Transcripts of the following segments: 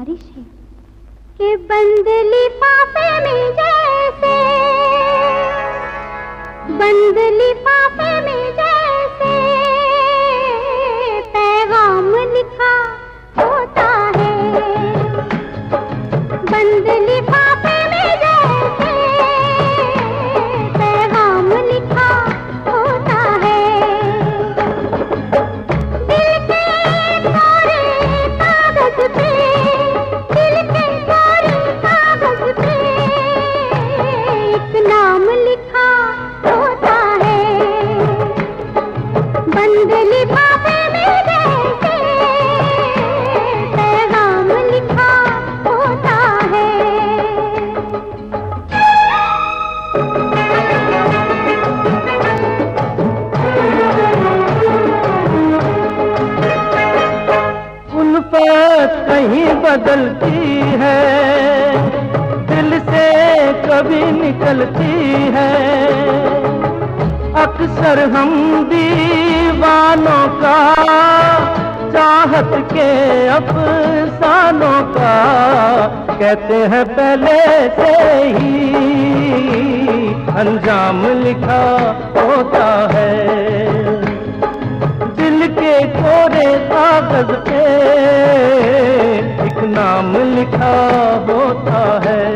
गुजारिश है। कि बंद लिफाफे में जैसे बंद लिफाफे कहीं बदलती है। दिल से कभी निकलती है। अक्सर हम दीवानों का, चाहत के अफसानों का, कहते हैं पहले से ही अंजाम लिखा होता है। दिल के कोरे कागज़ पे नाम लिखा होता है।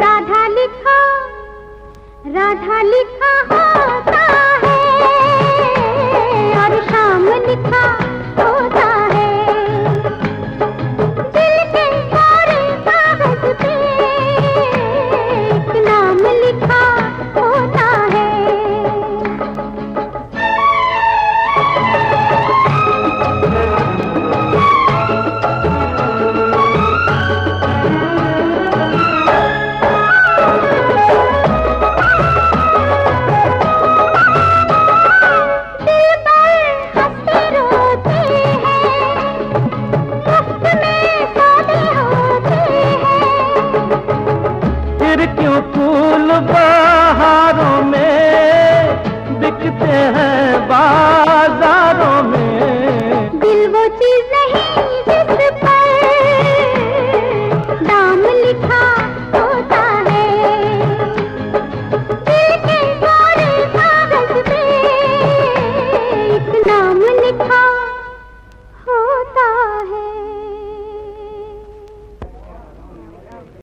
राधा लिखा राधा लिखा है